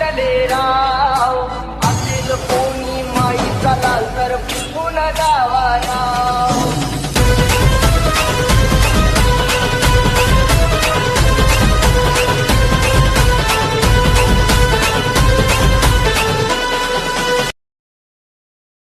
मांडले राव. असेल कोणी माईचा लाल तर फुकून गावाला.